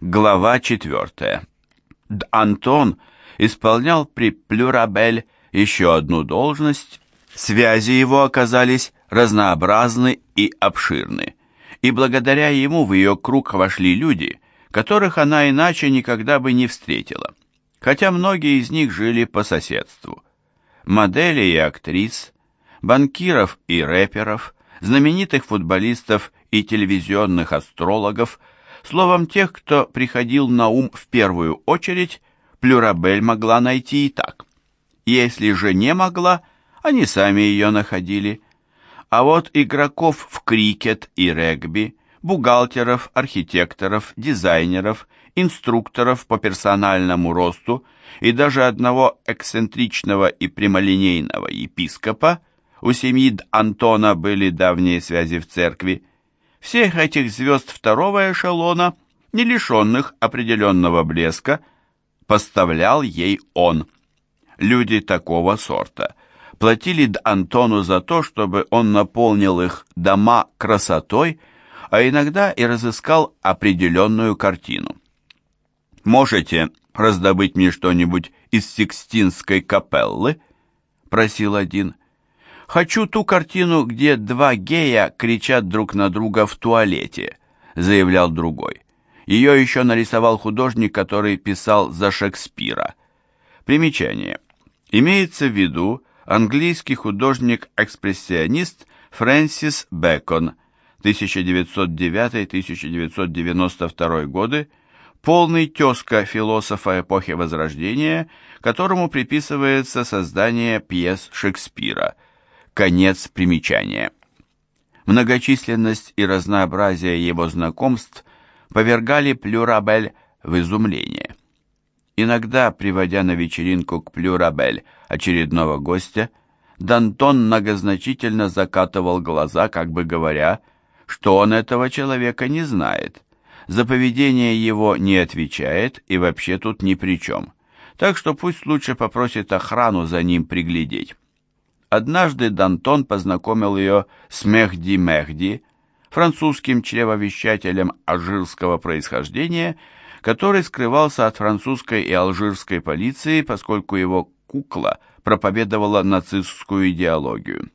Глава 4. Антон исполнял при Плюрабель еще одну должность. Связи его оказались разнообразны и обширны, и благодаря ему в ее круг вошли люди, которых она иначе никогда бы не встретила, хотя многие из них жили по соседству. Модели и актрис, банкиров и рэперов, знаменитых футболистов и телевизионных астрологов, словом, тех, кто приходил на ум в первую очередь, Плюрабель могла найти и так. Если же не могла, они сами ее находили. А вот игроков в крикет и регби, бухгалтеров, архитекторов, дизайнеров, инструкторов по персональному росту и даже одного эксцентричного и прямолинейного епископа, у семьи Антона были давние связи в церкви, всех этих звезд второго эшелона, не лишенных определенного блеска, поставлял ей он. Люди такого сорта платили Антону за то, чтобы он наполнил их дома красотой, а иногда и разыскал определенную картину. «Можете раздобыть мне что-нибудь из Сикстинской капеллы?» — просил один. «Хочу ту картину, где два гея кричат друг на друга в туалете», — заявлял другой. Ее еще нарисовал художник, который писал за Шекспира. Примечание. Имеется в виду английский художник-экспрессионист Фрэнсис Бэкон, 1909-1992 годы, полный тезка философа эпохи Возрождения, которому приписывается создание пьес Шекспира. Конец примечания. Многочисленность и разнообразие его знакомств повергали Плюрабель в изумление. Иногда, приводя на вечеринку к Плюрабель очередного гостя, Дантон многозначительно закатывал глаза, как бы говоря, что он этого человека не знает, за поведение его не отвечает и вообще тут ни при чем, так что пусть лучше попросит охрану за ним приглядеть. Однажды Дантон познакомил ее с Мехди Мехди, французским чревовещателем алжирского происхождения, который скрывался от французской и алжирской полиции, поскольку его кукла проповедовала нацистскую идеологию.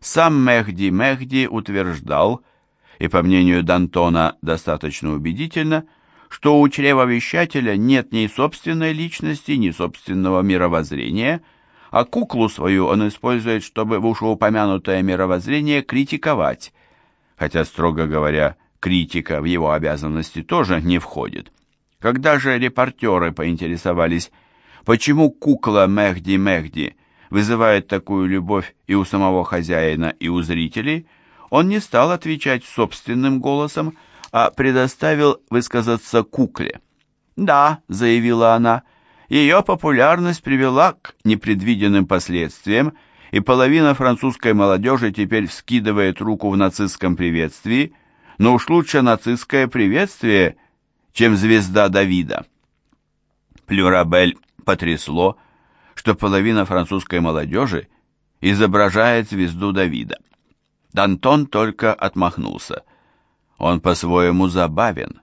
Сам Мехди Мехди утверждал, и по мнению Д'Антона достаточно убедительно, что у чревовещателя нет ни собственной личности, ни собственного мировоззрения, а куклу свою он использует, чтобы в упомянутое мировоззрение критиковать, хотя, строго говоря, критика в его обязанности тоже не входит. Когда же репортеры поинтересовались, почему кукла Мехди Мехди вызывает такую любовь и у самого хозяина, и у зрителей, он не стал отвечать собственным голосом, а предоставил высказаться кукле. «Да», — заявила она, — «ее популярность привела к непредвиденным последствиям, и половина французской молодежи теперь вскидывает руку в нацистском приветствии, но уж лучше нацистское приветствие, чем звезда Давида». Плюрабель потрясло, что половина французской молодежи изображает звезду Давида. Дантон только отмахнулся. Он по-своему забавен,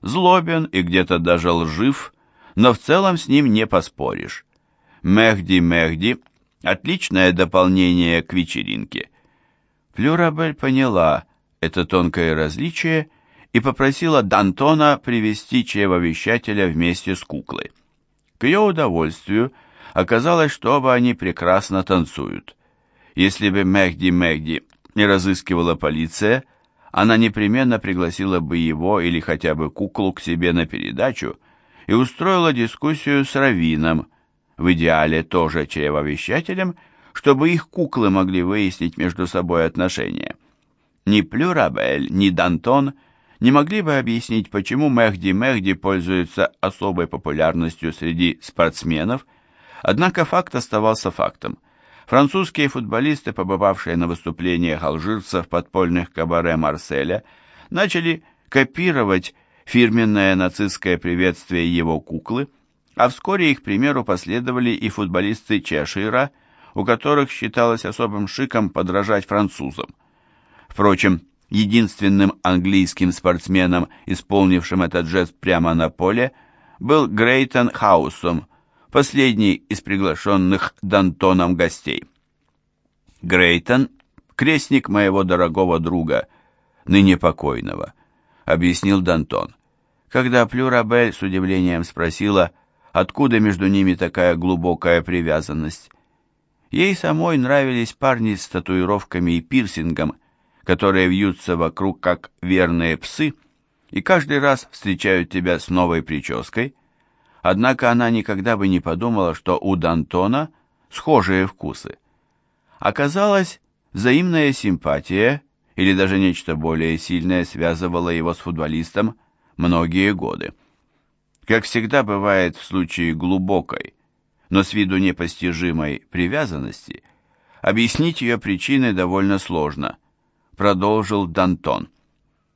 злобен и где-то даже лжив, но в целом с ним не поспоришь. Мехди-Мехди — отличное дополнение к вечеринке. Плюрабель поняла это тонкое различие и попросила Дантона привести чревовещателя вместе с куклой. К ее удовольствию оказалось, что оба они прекрасно танцуют. Если бы Мехди-Мехди не разыскивала полиция, она непременно пригласила бы его или хотя бы куклу к себе на передачу и устроила дискуссию с Равином, в идеале тоже чревовещателем, чтобы их куклы могли выяснить между собой отношения. Ни Плюрабель, ни Дантон – не могли бы объяснить, почему Мехди Мехди пользуется особой популярностью среди спортсменов, однако факт оставался фактом. Французские футболисты, побывавшие на выступлениях алжирцев подпольных кабаре Марселя, начали копировать фирменное нацистское приветствие его куклы, а вскоре их примеру последовали и футболисты Чешира, у которых считалось особым шиком подражать французам. Впрочем, Единственным английским спортсменом, исполнившим этот жест прямо на поле, был Грейтон Хаусом, последний из приглашенных Дантоном гостей. Грейтон — крестник моего дорогого друга, ныне покойного, объяснил Дантон, когда Плюрабель с удивлением спросила, откуда между ними такая глубокая привязанность. Ей самой нравились парни с татуировками и пирсингом, которые вьются вокруг как верные псы и каждый раз встречают тебя с новой прической. Однако она никогда бы не подумала, что у Дантона схожие вкусы. Оказалось, взаимная симпатия или даже нечто более сильное связывало его с футболистом многие годы. Как всегда бывает в случае глубокой, но с виду непостижимой привязанности, объяснить ее причины довольно сложно, продолжил Дантон.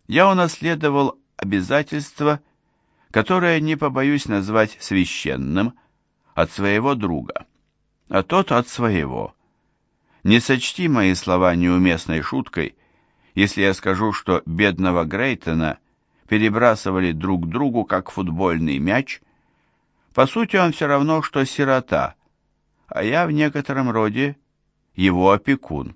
Я унаследовал обязательство, которое не побоюсь назвать священным, от своего друга, а тот от своего. Не сочти мои слова неуместной шуткой, если я скажу, что бедного Грейтона перебрасывали друг другу, как футбольный мяч. По сути, он все равно, что сирота, а я в некотором роде его опекун.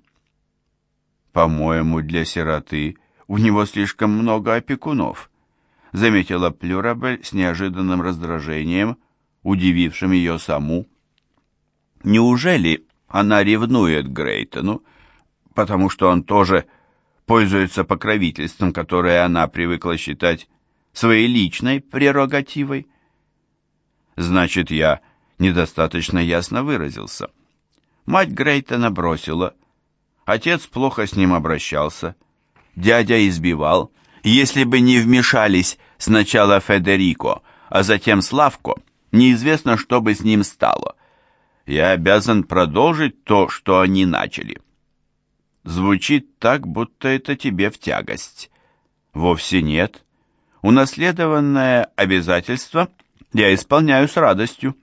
По-моему, для сироты у него слишком много опекунов, заметила Плюрабель с неожиданным раздражением, удивившим ее саму. Неужели она ревнует Грейтону, потому что он тоже пользуется покровительством, которое она привыкла считать своей личной прерогативой? Значит, я недостаточно ясно выразился. Мать Грейтона бросила. Отец плохо с ним обращался. Дядя избивал. Если бы не вмешались сначала Федерико, а затем Славко, неизвестно, что бы с ним стало. Я обязан продолжить то, что они начали. Звучит так, будто это тебе в тягость. Вовсе нет. Унаследованное обязательство я исполняю с радостью.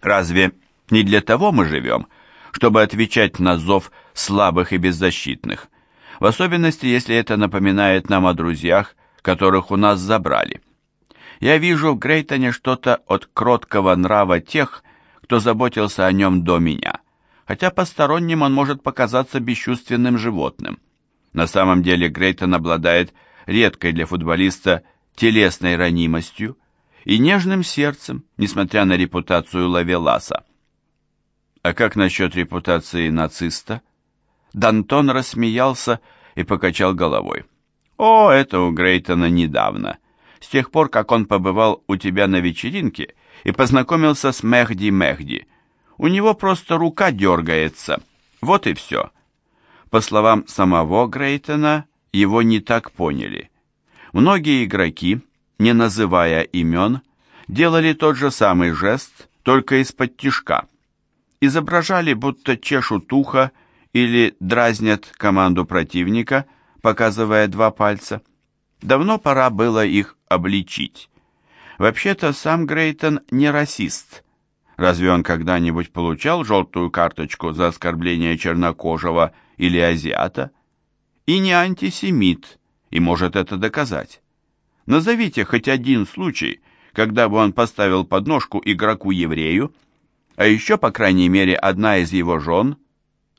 Разве не для того мы живем, чтобы отвечать на зов слабых и беззащитных, в особенности, если это напоминает нам о друзьях, которых у нас забрали. Я вижу в Грейтоне что-то от кроткого нрава тех, кто заботился о нем до меня хотя посторонним он может показаться бесчувственным животным. На самом деле Грейтон обладает редкой для футболиста телесной ранимостью и нежным сердцем, несмотря на репутацию Лавеласа. А как насчет репутации нациста? Дантон рассмеялся и покачал головой. О, это у Грейтона недавно. С тех пор, как он побывал у тебя на вечеринке и познакомился с Мехди Мехди – у него просто рука дергается. Вот и все. По словам самого Грейтона, его не так поняли. Многие игроки, не называя имен, делали тот же самый жест, только из-под тишка. Изображали, будто чешут ухо или дразнят команду противника, показывая два пальца. Давно пора было их обличить. Вообще-то сам Грейтон не расист – Разве он когда-нибудь получал желтую карточку за оскорбление чернокожего или азиата? И не антисемит, и может это доказать. Назовите хоть один случай, когда бы он поставил подножку игроку-еврею, а еще, по крайней мере, одна из его жен,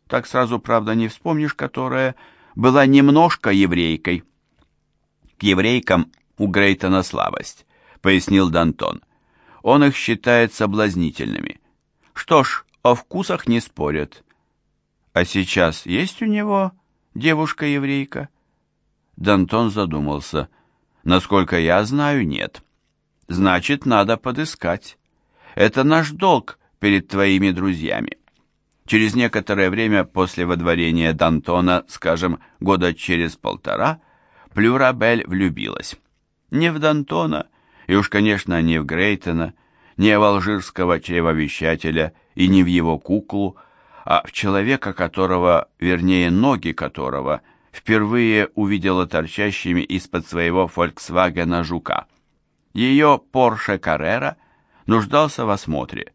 так сразу, правда, не вспомнишь, которая была немножко еврейкой. К еврейкам у Грейтона слабость, пояснил Дантон. Он их считает соблазнительными. Что ж, о вкусах не спорят. А сейчас есть у него девушка-еврейка? Дантон задумался. Насколько я знаю, нет. Значит, надо подыскать. Это наш долг перед твоими друзьями. Через некоторое время после водворения Дантона, скажем, года через полтора, Плюрабель влюбилась. Не в Дантона, и уж, конечно, не в Грейтона, не в алжирского чревовещателя и не в его куклу, а в человека, которого, вернее, ноги которого, впервые увидела торчащими из-под своего «Фольксвагена» жука. Ее «Порше Каррера» нуждался в осмотре,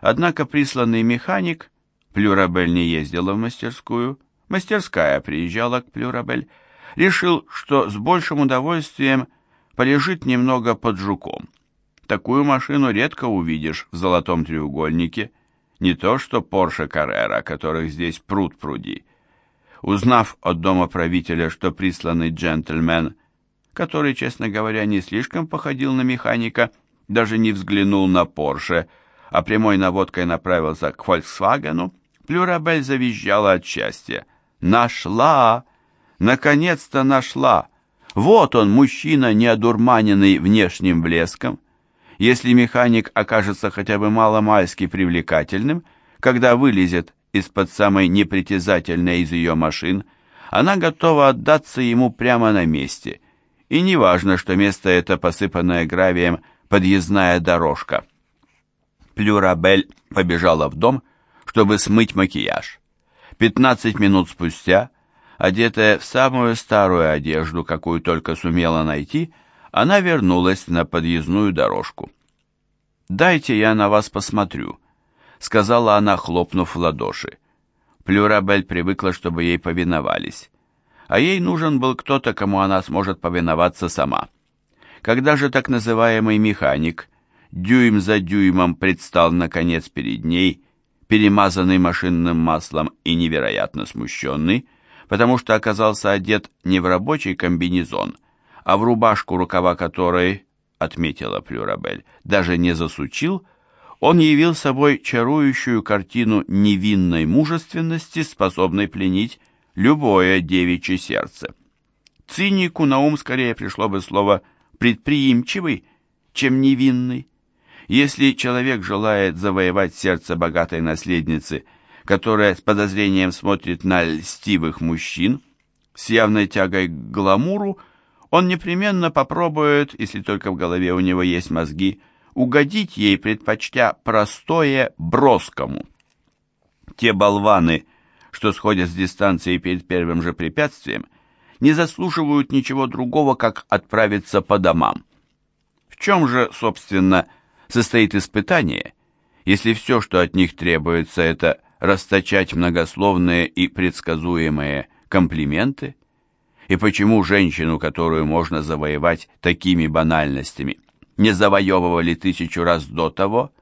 однако присланный механик, Плюрабель не ездила в мастерскую, мастерская приезжала к Плюрабель, решил, что с большим удовольствием полежит немного под жуком. Такую машину редко увидишь в золотом треугольнике, не то что Порше Каррера, которых здесь пруд пруди. Узнав от дома правителя, что присланный джентльмен, который, честно говоря, не слишком походил на механика, даже не взглянул на Порше, а прямой наводкой направился к Фольксвагену, Плюрабель завизжала от счастья. «Нашла! Наконец-то нашла! Вот он, мужчина, неодурманенный внешним блеском. Если механик окажется хотя бы маломальски привлекательным, когда вылезет из-под самой непритязательной из ее машин, она готова отдаться ему прямо на месте. И неважно, что место это посыпанное гравием подъездная дорожка. Плюрабель побежала в дом, чтобы смыть макияж. Пятнадцать минут спустя, одетая в самую старую одежду, какую только сумела найти, она вернулась на подъездную дорожку. «Дайте я на вас посмотрю», — сказала она, хлопнув в ладоши. Плюрабель привыкла, чтобы ей повиновались. А ей нужен был кто-то, кому она сможет повиноваться сама. Когда же так называемый механик дюйм за дюймом предстал наконец перед ней, перемазанный машинным маслом и невероятно смущенный, потому что оказался одет не в рабочий комбинезон, а в рубашку, рукава которой, отметила Плюрабель, даже не засучил, он явил собой чарующую картину невинной мужественности, способной пленить любое девичье сердце. Цинику на ум скорее пришло бы слово «предприимчивый», чем «невинный». Если человек желает завоевать сердце богатой наследницы, которая с подозрением смотрит на льстивых мужчин, с явной тягой к гламуру, он непременно попробует, если только в голове у него есть мозги, угодить ей, предпочтя простое броскому. Те болваны, что сходят с дистанции перед первым же препятствием, не заслуживают ничего другого, как отправиться по домам. В чем же, собственно, состоит испытание, если все, что от них требуется, это расточать многословные и предсказуемые комплименты? И почему женщину, которую можно завоевать такими банальностями, не завоевывали тысячу раз до того?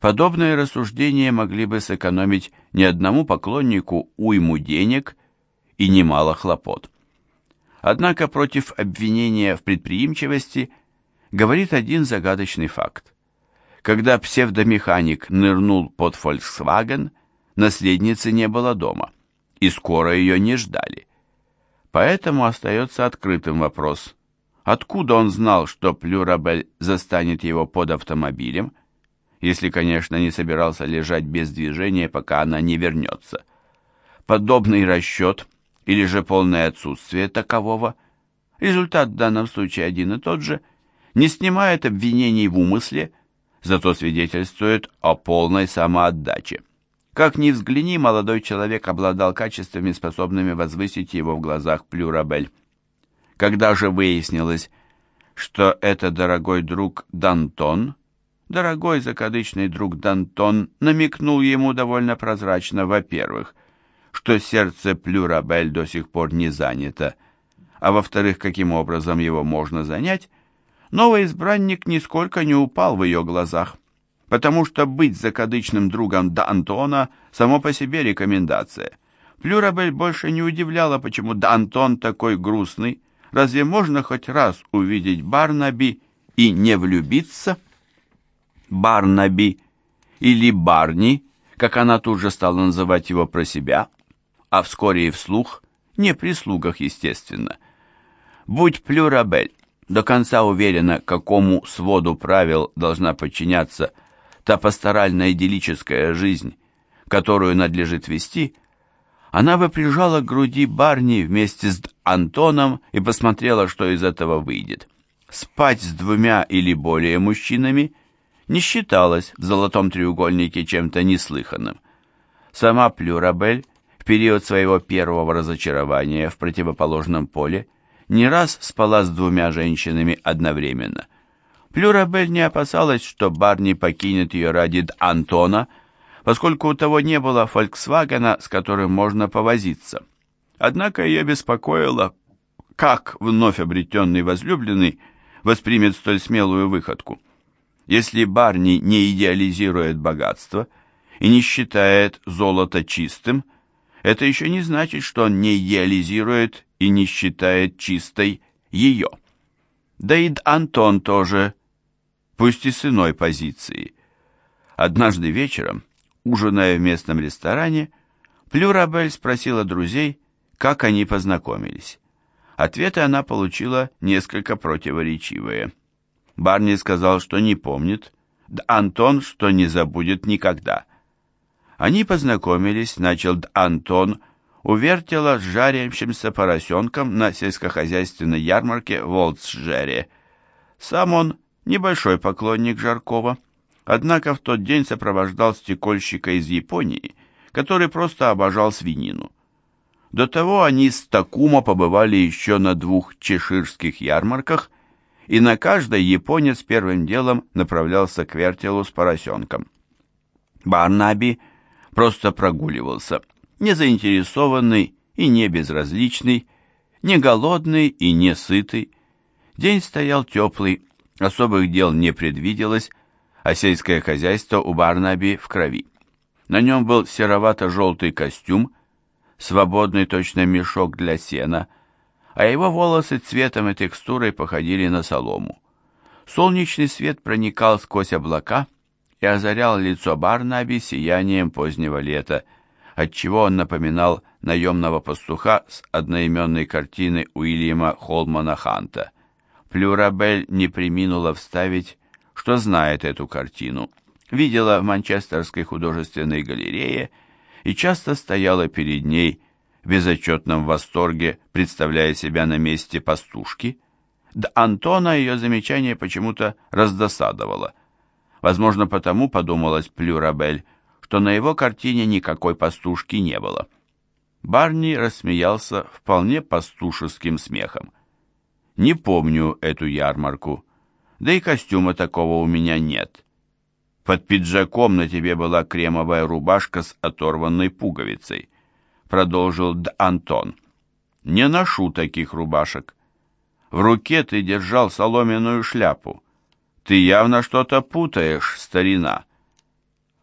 Подобные рассуждения могли бы сэкономить ни одному поклоннику уйму денег и немало хлопот. Однако против обвинения в предприимчивости – говорит один загадочный факт. Когда псевдомеханик нырнул под Volkswagen, наследницы не было дома, и скоро ее не ждали. Поэтому остается открытым вопрос, откуда он знал, что Плюрабель застанет его под автомобилем, если, конечно, не собирался лежать без движения, пока она не вернется. Подобный расчет или же полное отсутствие такового, результат в данном случае один и тот же – не снимает обвинений в умысле, зато свидетельствует о полной самоотдаче. Как ни взгляни, молодой человек обладал качествами, способными возвысить его в глазах Плюрабель. Когда же выяснилось, что это дорогой друг Дантон, дорогой закадычный друг Дантон намекнул ему довольно прозрачно, во-первых, что сердце Плюрабель до сих пор не занято, а во-вторых, каким образом его можно занять, новый избранник нисколько не упал в ее глазах, потому что быть закадычным другом до Антона само по себе рекомендация. Плюрабель больше не удивляла, почему да Антон такой грустный. Разве можно хоть раз увидеть Барнаби и не влюбиться? Барнаби или Барни, как она тут же стала называть его про себя, а вскоре и вслух, не при слугах, естественно. Будь Плюрабель до конца уверена, какому своду правил должна подчиняться та пасторально-идиллическая жизнь, которую надлежит вести, она бы прижала к груди Барни вместе с Антоном и посмотрела, что из этого выйдет. Спать с двумя или более мужчинами не считалось в золотом треугольнике чем-то неслыханным. Сама Плюрабель в период своего первого разочарования в противоположном поле не раз спала с двумя женщинами одновременно. Плюрабель не опасалась, что Барни покинет ее ради Антона, поскольку у того не было «Фольксвагена», с которым можно повозиться. Однако ее беспокоило, как вновь обретенный возлюбленный воспримет столь смелую выходку. Если Барни не идеализирует богатство и не считает золото чистым, это еще не значит, что он не идеализирует и не считает чистой ее. Да и Антон тоже, пусть и с иной позиции. Однажды вечером, ужиная в местном ресторане, Плюрабель спросила друзей, как они познакомились. Ответы она получила несколько противоречивые. Барни сказал, что не помнит, да Антон, что не забудет никогда. Они познакомились, начал Антон, у вертела с жарящимся поросенком на сельскохозяйственной ярмарке в. Сам он небольшой поклонник Жаркова, однако в тот день сопровождал стекольщика из Японии, который просто обожал свинину. До того они с Такума побывали еще на двух чеширских ярмарках, и на каждой японец первым делом направлялся к вертелу с поросенком. Барнаби просто прогуливался, не заинтересованный и не безразличный, не голодный и не сытый. День стоял теплый, особых дел не предвиделось, а сельское хозяйство у Барнаби в крови. На нем был серовато-желтый костюм, свободный точно мешок для сена, а его волосы цветом и текстурой походили на солому. Солнечный свет проникал сквозь облака и озарял лицо Барнаби сиянием позднего лета, отчего он напоминал наемного пастуха с одноименной картины Уильяма Холмана Ханта. Плюрабель не приминула вставить, что знает эту картину, видела в Манчестерской художественной галерее и часто стояла перед ней в безотчетном восторге, представляя себя на месте пастушки. Да Антона ее замечание почему-то раздосадовало. Возможно, потому, подумалась Плюрабель, что на его картине никакой пастушки не было. Барни рассмеялся вполне пастушеским смехом. «Не помню эту ярмарку, да и костюма такого у меня нет. Под пиджаком на тебе была кремовая рубашка с оторванной пуговицей, продолжил Д. Антон. Не ношу таких рубашек. В руке ты держал соломенную шляпу. Ты явно что-то путаешь, старина.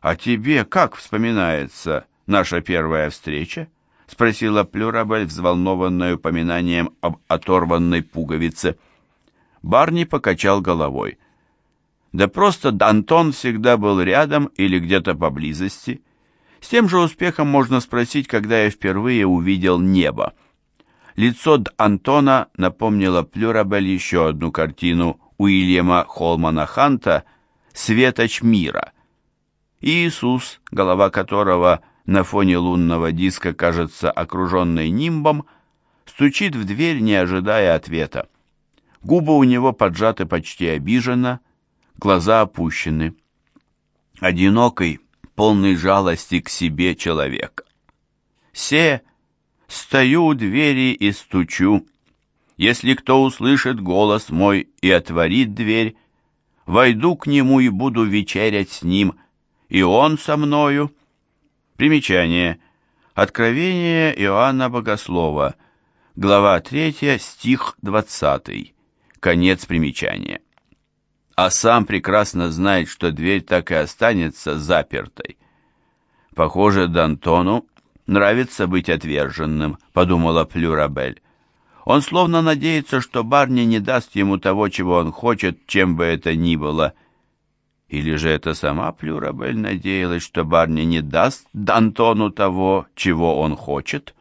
А тебе как вспоминается наша первая встреча? спросила Плюрабель, взволнованная упоминанием об оторванной пуговице. Барни покачал головой. Да просто Д'Антон всегда был рядом или где-то поблизости. С тем же успехом можно спросить, когда я впервые увидел небо. Лицо Д'Антона напомнило Плюрабель еще одну картину Уильяма Холмана Ханта «Светоч мира». Иисус, голова которого на фоне лунного диска кажется окруженной нимбом, стучит в дверь, не ожидая ответа. Губы у него поджаты почти обиженно, глаза опущены. Одинокий, полный жалости к себе человек. «Се, стою у двери и стучу. Если кто услышит голос мой и отворит дверь, войду к нему и буду вечерять с ним, и он со мною». Примечание. Откровение Иоанна Богослова, глава 3, стих 20. Конец примечания а сам прекрасно знает, что дверь так и останется запертой. Похоже, Д'Антону нравится быть отверженным, подумала Плюрабель. Он словно надеется, что Барни не даст ему того, чего он хочет, чем бы это ни было. Или же это сама Плюрабель надеялась, что Барни не даст Д'Антону того, чего он хочет?